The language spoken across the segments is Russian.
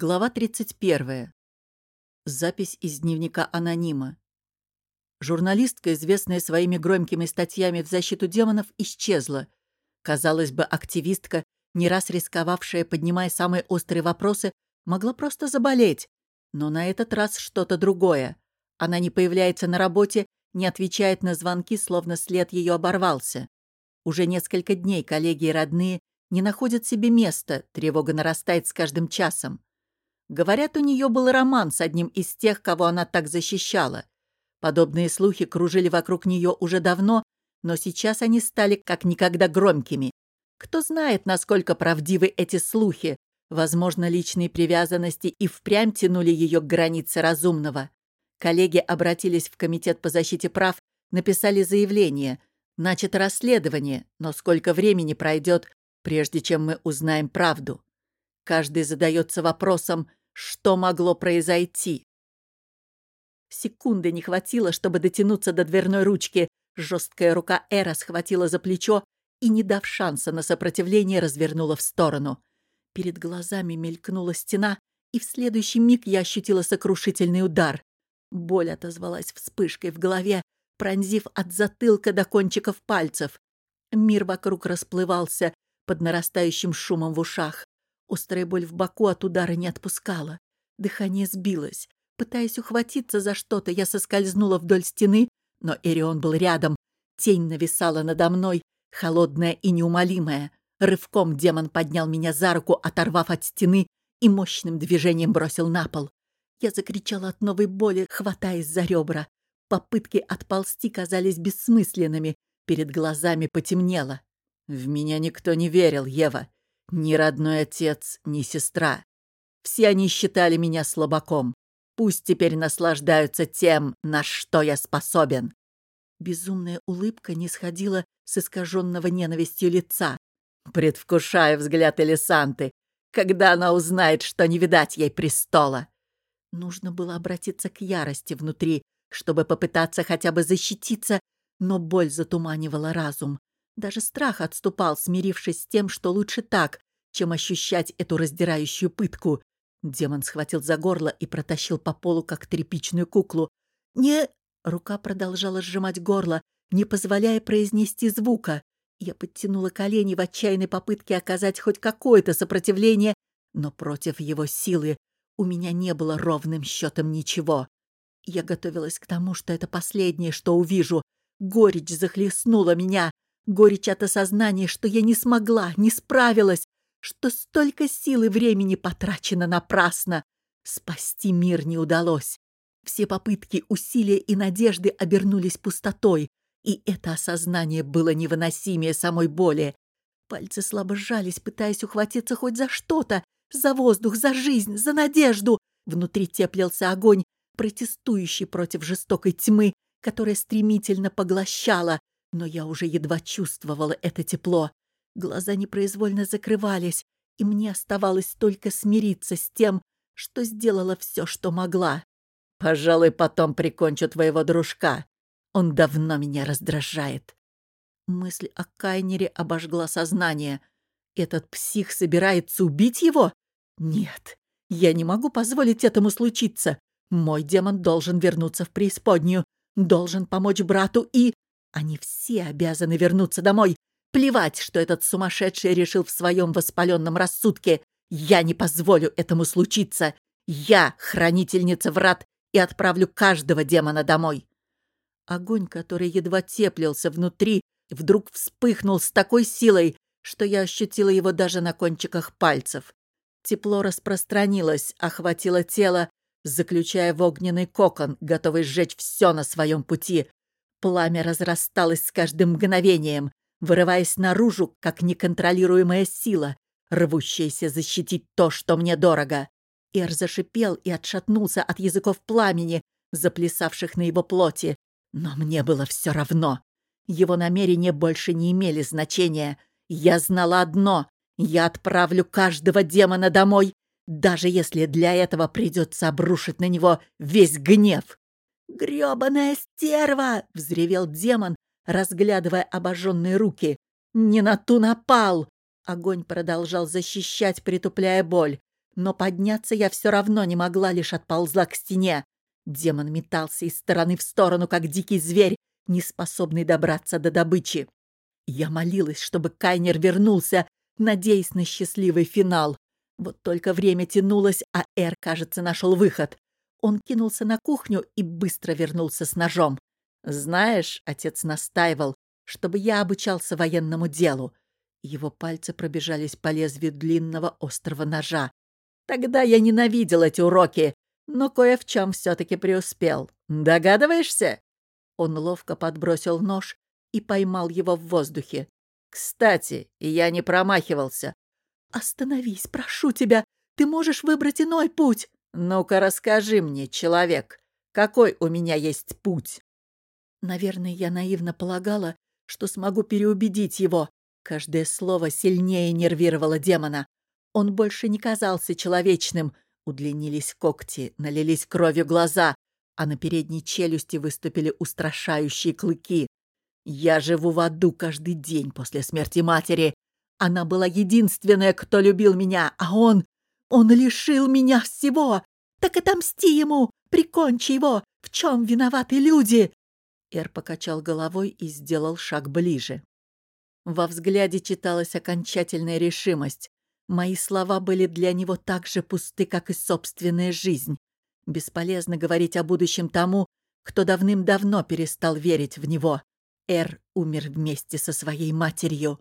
Глава 31. Запись из дневника анонима. Журналистка, известная своими громкими статьями в защиту демонов, исчезла. Казалось бы, активистка, не раз рисковавшая, поднимая самые острые вопросы, могла просто заболеть. Но на этот раз что-то другое. Она не появляется на работе, не отвечает на звонки, словно след ее оборвался. Уже несколько дней коллеги и родные не находят себе места, тревога нарастает с каждым часом. Говорят, у нее был роман с одним из тех, кого она так защищала. Подобные слухи кружили вокруг нее уже давно, но сейчас они стали как никогда громкими. Кто знает, насколько правдивы эти слухи. Возможно, личные привязанности и впрямь тянули ее к границе разумного. Коллеги обратились в Комитет по защите прав, написали заявление. Начато расследование, но сколько времени пройдет, прежде чем мы узнаем правду? Каждый задается вопросом, что могло произойти? Секунды не хватило, чтобы дотянуться до дверной ручки. Жесткая рука Эра схватила за плечо и, не дав шанса на сопротивление, развернула в сторону. Перед глазами мелькнула стена, и в следующий миг я ощутила сокрушительный удар. Боль отозвалась вспышкой в голове, пронзив от затылка до кончиков пальцев. Мир вокруг расплывался под нарастающим шумом в ушах. Острая боль в боку от удара не отпускала. Дыхание сбилось. Пытаясь ухватиться за что-то, я соскользнула вдоль стены, но Эрион был рядом. Тень нависала надо мной, холодная и неумолимая. Рывком демон поднял меня за руку, оторвав от стены, и мощным движением бросил на пол. Я закричала от новой боли, хватаясь за ребра. Попытки отползти казались бессмысленными. Перед глазами потемнело. В меня никто не верил, Ева. Ни родной отец, ни сестра. Все они считали меня слабаком. Пусть теперь наслаждаются тем, на что я способен. Безумная улыбка не сходила с искаженного ненавистью лица. Предвкушая взгляд Элисанты, когда она узнает, что не видать ей престола. Нужно было обратиться к ярости внутри, чтобы попытаться хотя бы защититься, но боль затуманивала разум. Даже страх отступал, смирившись с тем, что лучше так, чем ощущать эту раздирающую пытку. Демон схватил за горло и протащил по полу, как тряпичную куклу. «Не...» Рука продолжала сжимать горло, не позволяя произнести звука. Я подтянула колени в отчаянной попытке оказать хоть какое-то сопротивление, но против его силы у меня не было ровным счетом ничего. Я готовилась к тому, что это последнее, что увижу. Горечь захлестнула меня, Горечь от осознания, что я не смогла, не справилась, что столько сил и времени потрачено напрасно. Спасти мир не удалось. Все попытки, усилия и надежды обернулись пустотой, и это осознание было невыносимее самой боли. Пальцы слабо сжались, пытаясь ухватиться хоть за что-то, за воздух, за жизнь, за надежду. Внутри теплился огонь, протестующий против жестокой тьмы, которая стремительно поглощала, но я уже едва чувствовала это тепло. Глаза непроизвольно закрывались, и мне оставалось только смириться с тем, что сделала все, что могла. «Пожалуй, потом прикончу твоего дружка. Он давно меня раздражает». Мысль о Кайнере обожгла сознание. «Этот псих собирается убить его? Нет, я не могу позволить этому случиться. Мой демон должен вернуться в преисподнюю, должен помочь брату и...» Они все обязаны вернуться домой. Плевать, что этот сумасшедший решил в своем воспаленном рассудке. Я не позволю этому случиться. Я хранительница врат и отправлю каждого демона домой. Огонь, который едва теплился внутри, вдруг вспыхнул с такой силой, что я ощутила его даже на кончиках пальцев. Тепло распространилось, охватило тело, заключая в огненный кокон, готовый сжечь все на своем пути, Пламя разрасталось с каждым мгновением, вырываясь наружу, как неконтролируемая сила, рвущаяся защитить то, что мне дорого. Эр зашипел и отшатнулся от языков пламени, заплясавших на его плоти. Но мне было все равно. Его намерения больше не имели значения. Я знала одно — я отправлю каждого демона домой, даже если для этого придется обрушить на него весь гнев. «Грёбаная стерва!» — взревел демон, разглядывая обожженные руки. «Не на ту напал!» Огонь продолжал защищать, притупляя боль. но подняться я все равно не могла, лишь отползла к стене. Демон метался из стороны в сторону, как дикий зверь, не способный добраться до добычи. Я молилась, чтобы Кайнер вернулся, надеясь на счастливый финал. Вот только время тянулось, а Эр, кажется, нашел выход. Он кинулся на кухню и быстро вернулся с ножом. «Знаешь, — отец настаивал, — чтобы я обучался военному делу. Его пальцы пробежались по лезвию длинного острого ножа. Тогда я ненавидел эти уроки, но кое в чем все-таки преуспел. Догадываешься? Он ловко подбросил нож и поймал его в воздухе. Кстати, я не промахивался. «Остановись, прошу тебя, ты можешь выбрать иной путь!» «Ну-ка расскажи мне, человек, какой у меня есть путь?» Наверное, я наивно полагала, что смогу переубедить его. Каждое слово сильнее нервировало демона. Он больше не казался человечным. Удлинились когти, налились кровью глаза, а на передней челюсти выступили устрашающие клыки. Я живу в аду каждый день после смерти матери. Она была единственная, кто любил меня, а он... Он лишил меня всего. Так отомсти ему, прикончи его. В чем виноваты люди?» Эр покачал головой и сделал шаг ближе. Во взгляде читалась окончательная решимость. Мои слова были для него так же пусты, как и собственная жизнь. Бесполезно говорить о будущем тому, кто давным-давно перестал верить в него. Эр умер вместе со своей матерью.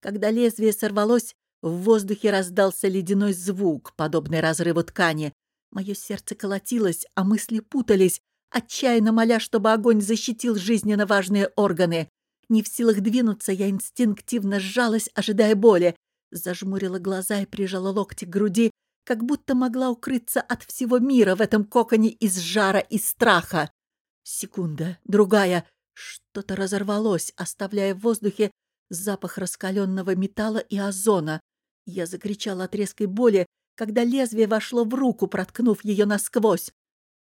Когда лезвие сорвалось, в воздухе раздался ледяной звук, подобный разрыву ткани. Мое сердце колотилось, а мысли путались, отчаянно моля, чтобы огонь защитил жизненно важные органы. Не в силах двинуться, я инстинктивно сжалась, ожидая боли. Зажмурила глаза и прижала локти к груди, как будто могла укрыться от всего мира в этом коконе из жара и страха. Секунда, другая. Что-то разорвалось, оставляя в воздухе запах раскаленного металла и озона. Я закричала от резкой боли, когда лезвие вошло в руку, проткнув ее насквозь.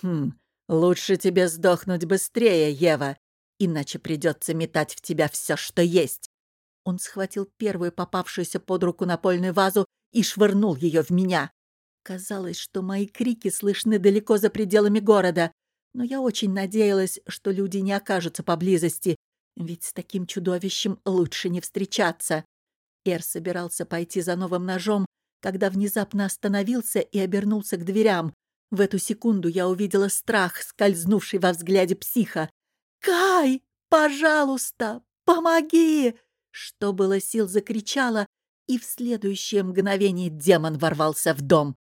«Хм, лучше тебе сдохнуть быстрее, Ева, иначе придется метать в тебя все, что есть». Он схватил первую попавшуюся под руку напольную вазу и швырнул ее в меня. Казалось, что мои крики слышны далеко за пределами города, но я очень надеялась, что люди не окажутся поблизости, ведь с таким чудовищем лучше не встречаться. Эр собирался пойти за новым ножом, когда внезапно остановился и обернулся к дверям. В эту секунду я увидела страх, скользнувший во взгляде психа. «Кай, пожалуйста, помоги!» Что было сил, закричала, и в следующее мгновение демон ворвался в дом.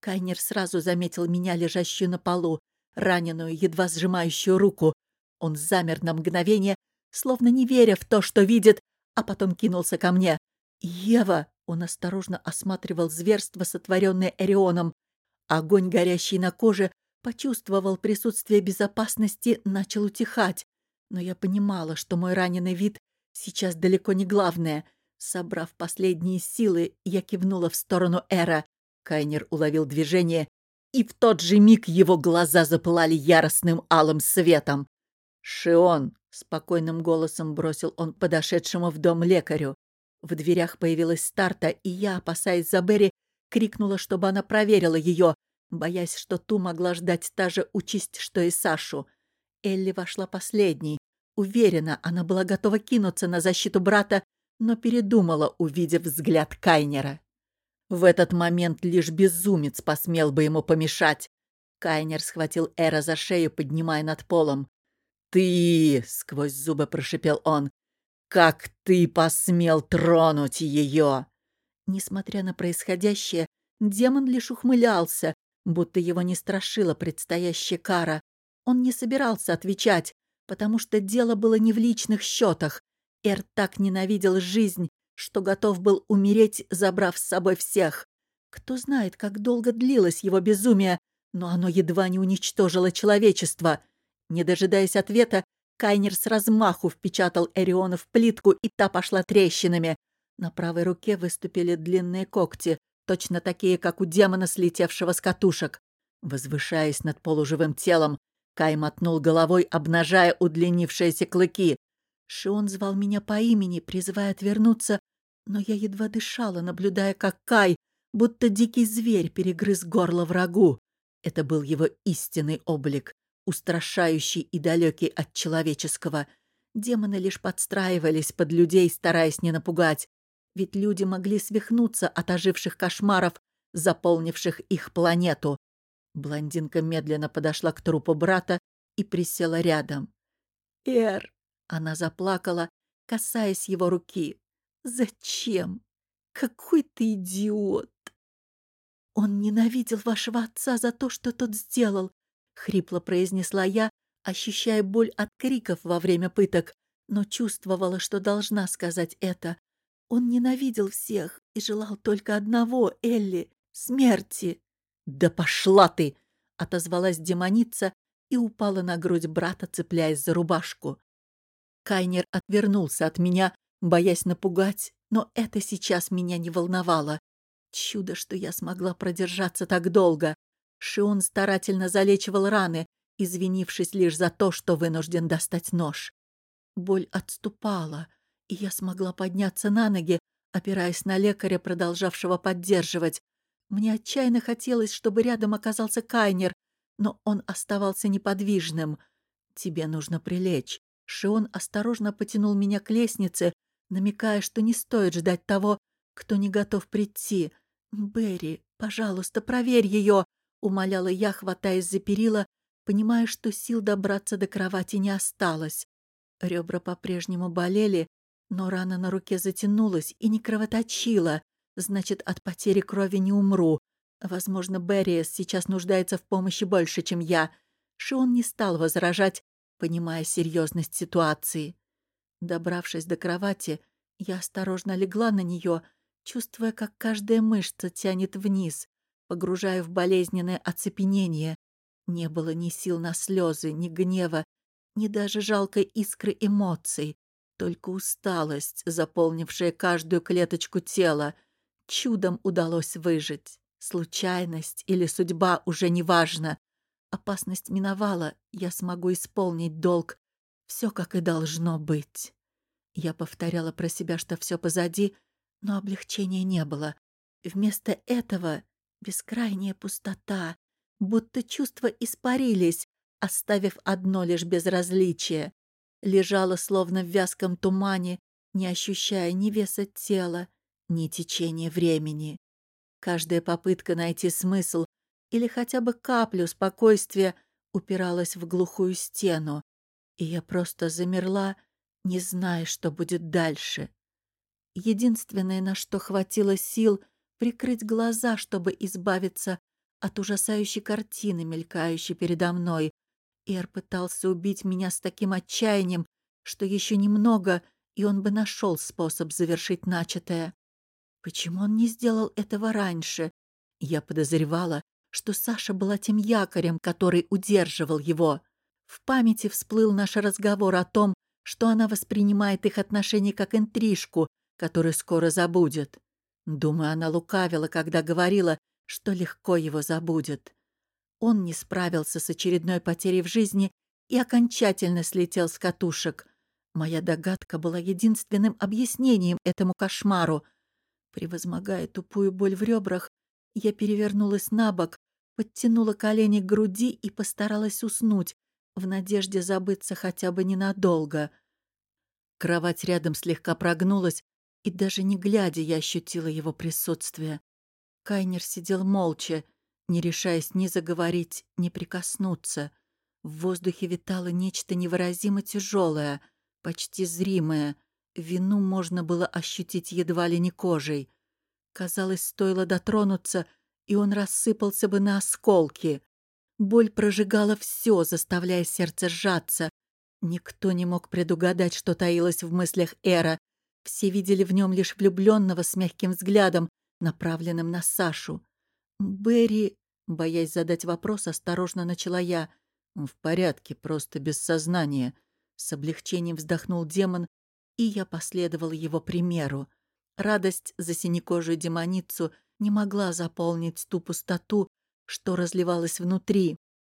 Кайнер сразу заметил меня, лежащую на полу, раненую, едва сжимающую руку. Он замер на мгновение, словно не веря в то, что видит, а потом кинулся ко мне. «Ева!» — он осторожно осматривал зверство, сотворенное Эрионом. Огонь, горящий на коже, почувствовал присутствие безопасности, начал утихать. Но я понимала, что мой раненый вид сейчас далеко не главное. Собрав последние силы, я кивнула в сторону Эра. Кайнер уловил движение, и в тот же миг его глаза запылали яростным алым светом. «Шион!» — спокойным голосом бросил он подошедшему в дом лекарю. В дверях появилась Старта, и я, опасаясь за Берри, крикнула, чтобы она проверила ее, боясь, что ту могла ждать та же участь, что и Сашу. Элли вошла последней. Уверена, она была готова кинуться на защиту брата, но передумала, увидев взгляд Кайнера. В этот момент лишь безумец посмел бы ему помешать. Кайнер схватил Эра за шею, поднимая над полом. «Ты!» — сквозь зубы прошипел он. «Как ты посмел тронуть ее?» Несмотря на происходящее, демон лишь ухмылялся, будто его не страшила предстоящая кара. Он не собирался отвечать, потому что дело было не в личных счетах. Эр так ненавидел жизнь, что готов был умереть, забрав с собой всех. Кто знает, как долго длилось его безумие, но оно едва не уничтожило человечество. Не дожидаясь ответа, Кайнер с размаху впечатал Эриона в плитку, и та пошла трещинами. На правой руке выступили длинные когти, точно такие, как у демона, слетевшего с катушек. Возвышаясь над полуживым телом, Кай мотнул головой, обнажая удлинившиеся клыки. Шион звал меня по имени, призывая отвернуться, но я едва дышала, наблюдая, как Кай будто дикий зверь перегрыз горло врагу. Это был его истинный облик, устрашающий и далекий от человеческого. Демоны лишь подстраивались под людей, стараясь не напугать. Ведь люди могли свихнуться от оживших кошмаров, заполнивших их планету. Блондинка медленно подошла к трупу брата и присела рядом. «Эр!» — она заплакала, касаясь его руки. «Зачем? Какой ты идиот!» «Он ненавидел вашего отца за то, что тот сделал», — хрипло произнесла я, ощущая боль от криков во время пыток, но чувствовала, что должна сказать это. Он ненавидел всех и желал только одного, Элли — смерти. «Да пошла ты!» — отозвалась демоница и упала на грудь брата, цепляясь за рубашку. Кайнер отвернулся от меня, боясь напугать, но это сейчас меня не волновало. Чудо, что я смогла продержаться так долго. Шион старательно залечивал раны, извинившись лишь за то, что вынужден достать нож. Боль отступала, и я смогла подняться на ноги, опираясь на лекаря, продолжавшего поддерживать. Мне отчаянно хотелось, чтобы рядом оказался Кайнер, но он оставался неподвижным. «Тебе нужно прилечь». Шион осторожно потянул меня к лестнице, намекая, что не стоит ждать того, кто не готов прийти. «Берри, пожалуйста, проверь ее!» — умоляла я, хватаясь за перила, понимая, что сил добраться до кровати не осталось. Ребра по-прежнему болели, но рана на руке затянулась и не кровоточила. Значит, от потери крови не умру. Возможно, Берриес сейчас нуждается в помощи больше, чем я. Шион не стал возражать, понимая серьезность ситуации. Добравшись до кровати, я осторожно легла на нее, чувствуя, как каждая мышца тянет вниз, погружая в болезненное оцепенение. Не было ни сил на слезы, ни гнева, ни даже жалкой искры эмоций, только усталость, заполнившая каждую клеточку тела. Чудом удалось выжить. Случайность или судьба уже не важно. Опасность миновала, я смогу исполнить долг. Все как и должно быть. Я повторяла про себя, что все позади, но облегчения не было. Вместо этого бескрайняя пустота, будто чувства испарились, оставив одно лишь безразличие. Лежала словно в вязком тумане, не ощущая ни веса тела, ни течения времени. Каждая попытка найти смысл или хотя бы каплю спокойствия упиралась в глухую стену, и я просто замерла, не зная, что будет дальше. Единственное, на что хватило сил, прикрыть глаза, чтобы избавиться от ужасающей картины, мелькающей передо мной. Эр пытался убить меня с таким отчаянием, что еще немного, и он бы нашел способ завершить начатое. Почему он не сделал этого раньше? Я подозревала, что Саша была тем якорем, который удерживал его. В памяти всплыл наш разговор о том, что она воспринимает их отношения как интрижку, которую скоро забудет. Думаю, она лукавила, когда говорила, что легко его забудет. Он не справился с очередной потерей в жизни и окончательно слетел с катушек. Моя догадка была единственным объяснением этому кошмару — Превозмогая тупую боль в ребрах, я перевернулась на бок, подтянула колени к груди и постаралась уснуть, в надежде забыться хотя бы ненадолго. Кровать рядом слегка прогнулась, и даже не глядя я ощутила его присутствие. Кайнер сидел молча, не решаясь ни заговорить, ни прикоснуться. В воздухе витало нечто невыразимо тяжелое, почти зримое — Вину можно было ощутить едва ли не кожей. Казалось, стоило дотронуться, и он рассыпался бы на осколки. Боль прожигала все, заставляя сердце сжаться. Никто не мог предугадать, что таилось в мыслях Эра. Все видели в нем лишь влюбленного с мягким взглядом, направленным на Сашу. «Берри...» — боясь задать вопрос, осторожно начала я. «В порядке, просто без сознания». С облегчением вздохнул демон, и я последовал его примеру. Радость за синекожую демоницу не могла заполнить ту пустоту, что разливалась внутри,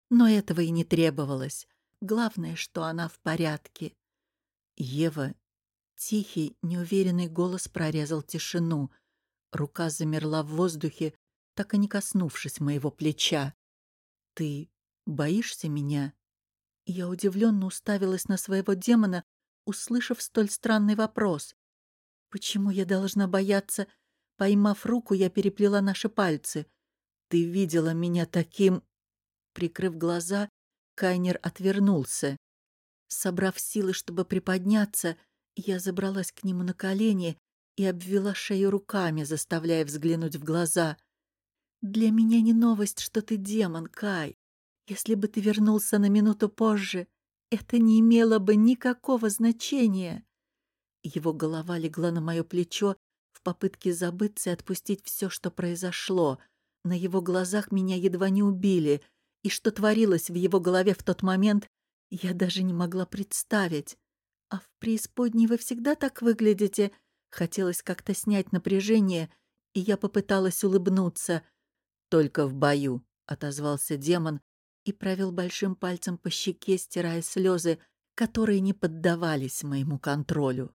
но этого и не требовалось. Главное, что она в порядке. «Ева...» Тихий, неуверенный голос прорезал тишину. Рука замерла в воздухе, так и не коснувшись моего плеча. «Ты боишься меня?» Я удивленно уставилась на своего демона, услышав столь странный вопрос. «Почему я должна бояться?» Поймав руку, я переплела наши пальцы. «Ты видела меня таким...» Прикрыв глаза, Кайнер отвернулся. Собрав силы, чтобы приподняться, я забралась к нему на колени и обвела шею руками, заставляя взглянуть в глаза. «Для меня не новость, что ты демон, Кай. Если бы ты вернулся на минуту позже, это не имело бы никакого значения». Его голова легла на мое плечо в попытке забыться и отпустить все, что произошло. На его глазах меня едва не убили, и что творилось в его голове в тот момент, я даже не могла представить. «А в преисподней вы всегда так выглядите?» Хотелось как-то снять напряжение, и я попыталась улыбнуться. «Только в бою», — отозвался демон и провел большим пальцем по щеке, стирая слезы, которые не поддавались моему контролю.